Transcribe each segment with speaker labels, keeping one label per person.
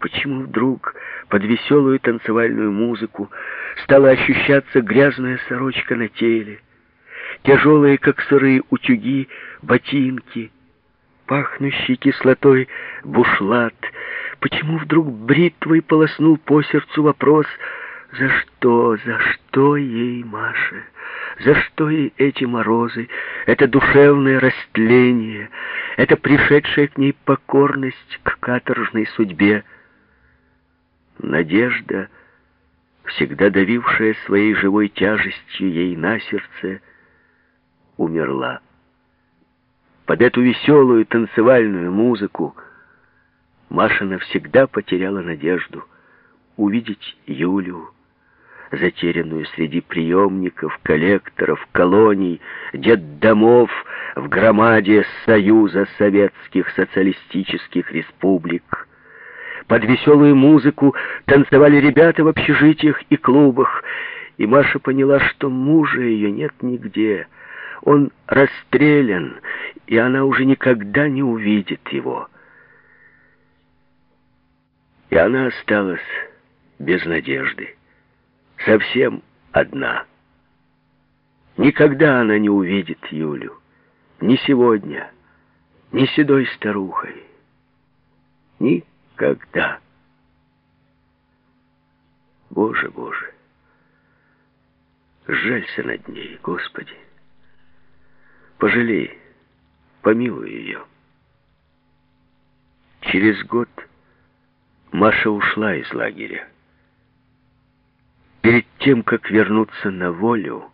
Speaker 1: Почему вдруг под веселую танцевальную музыку стала ощущаться грязная сорочка на теле, тяжелые, как сырые утюги, ботинки, пахнущий кислотой бушлат? Почему вдруг бритвой полоснул по сердцу вопрос «За что, за что ей, Маша?» За что ей эти морозы, это душевное растление, это пришедшая к ней покорность к каторжной судьбе? Надежда, всегда давившая своей живой тяжестью ей на сердце, умерла. Под эту веселую танцевальную музыку Маша навсегда потеряла надежду увидеть Юлю, затерянную среди приемников, коллекторов, колоний, детдомов в громаде Союза Советских Социалистических Республик. Под веселую музыку танцевали ребята в общежитиях и клубах, и Маша поняла, что мужа ее нет нигде. Он расстрелян, и она уже никогда не увидит его. И она осталась без надежды совсем одна. Никогда она не увидит Юлю. Ни сегодня, ни седой старухой. Никогда. Боже, Боже, жалься над ней, Господи. Пожалей, помилуй ее. Через год Маша ушла из лагеря. Перед тем, как вернуться на волю,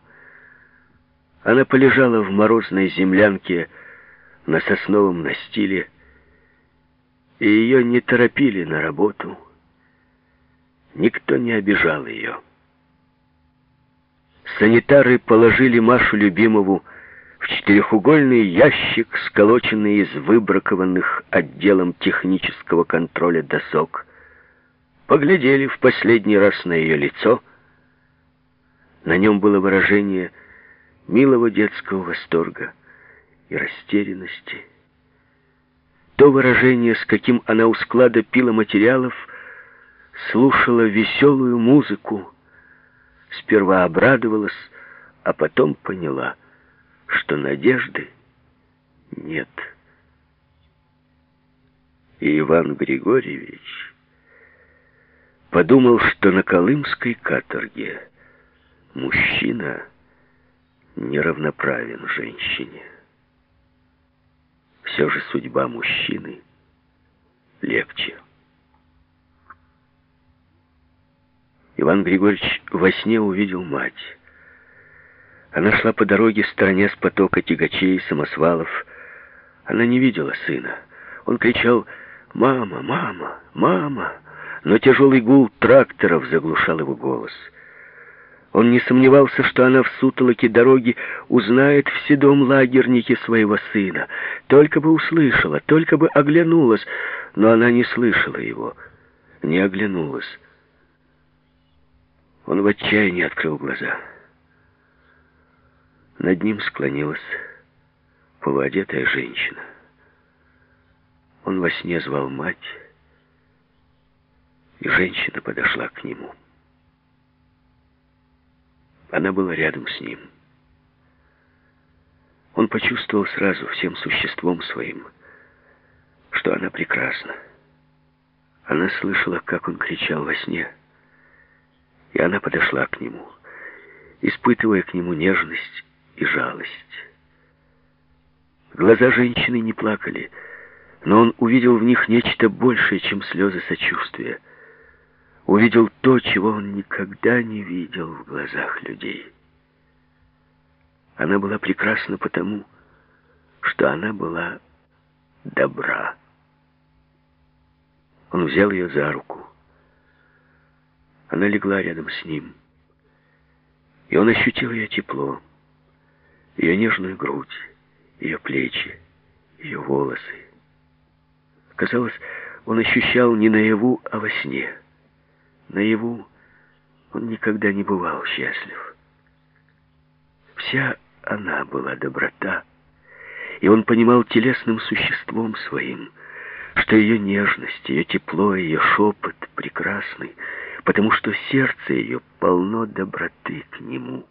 Speaker 1: она полежала в морозной землянке на сосновом настиле, и ее не торопили на работу. Никто не обижал ее. Санитары положили Машу Любимову в четырехугольный ящик, сколоченный из выбракованных отделом технического контроля досок. Поглядели в последний раз на ее лицо — на нем было выражение милого детского восторга и растерянности. То выражение, с каким она у склада пила материалов, слушала веселую музыку, сперва обрадовалась, а потом поняла, что надежды нет. И Иван Григорьевич подумал, что на Колымской каторге Мужчина неравноправен женщине. Все же судьба мужчины легче. Иван Григорьевич во сне увидел мать. Она шла по дороге, сторонясь потока тягачей, самосвалов. Она не видела сына. Он кричал «Мама! Мама! Мама!» Но тяжелый гул тракторов заглушал его голос — он не сомневался, что она в сутолоке дороги узнает в седом лагернике своего сына. Только бы услышала, только бы оглянулась, но она не слышала его, не оглянулась. Он в отчаянии открыл глаза. Над ним склонилась полуодетая женщина. Он во сне звал мать, и женщина подошла к нему. Она была рядом с ним. Он почувствовал сразу всем существом своим, что она прекрасна. Она слышала, как он кричал во сне, и она подошла к нему, испытывая к нему нежность и жалость. Глаза женщины не плакали, но он увидел в них нечто большее, чем слезы сочувствия — увидел то, чего он никогда не видел в глазах людей. Она была прекрасна потому, что она была добра. Он взял ее за руку. Она легла рядом с ним. И он ощутил ее тепло, ее нежную грудь, ее плечи, ее волосы. Казалось, он ощущал не наяву, а во сне. Наяву он никогда не бывал счастлив. Вся она была доброта, и он понимал телесным существом своим, что ее нежность, ее тепло, ее шепот прекрасны, потому что сердце ее полно доброты к нему.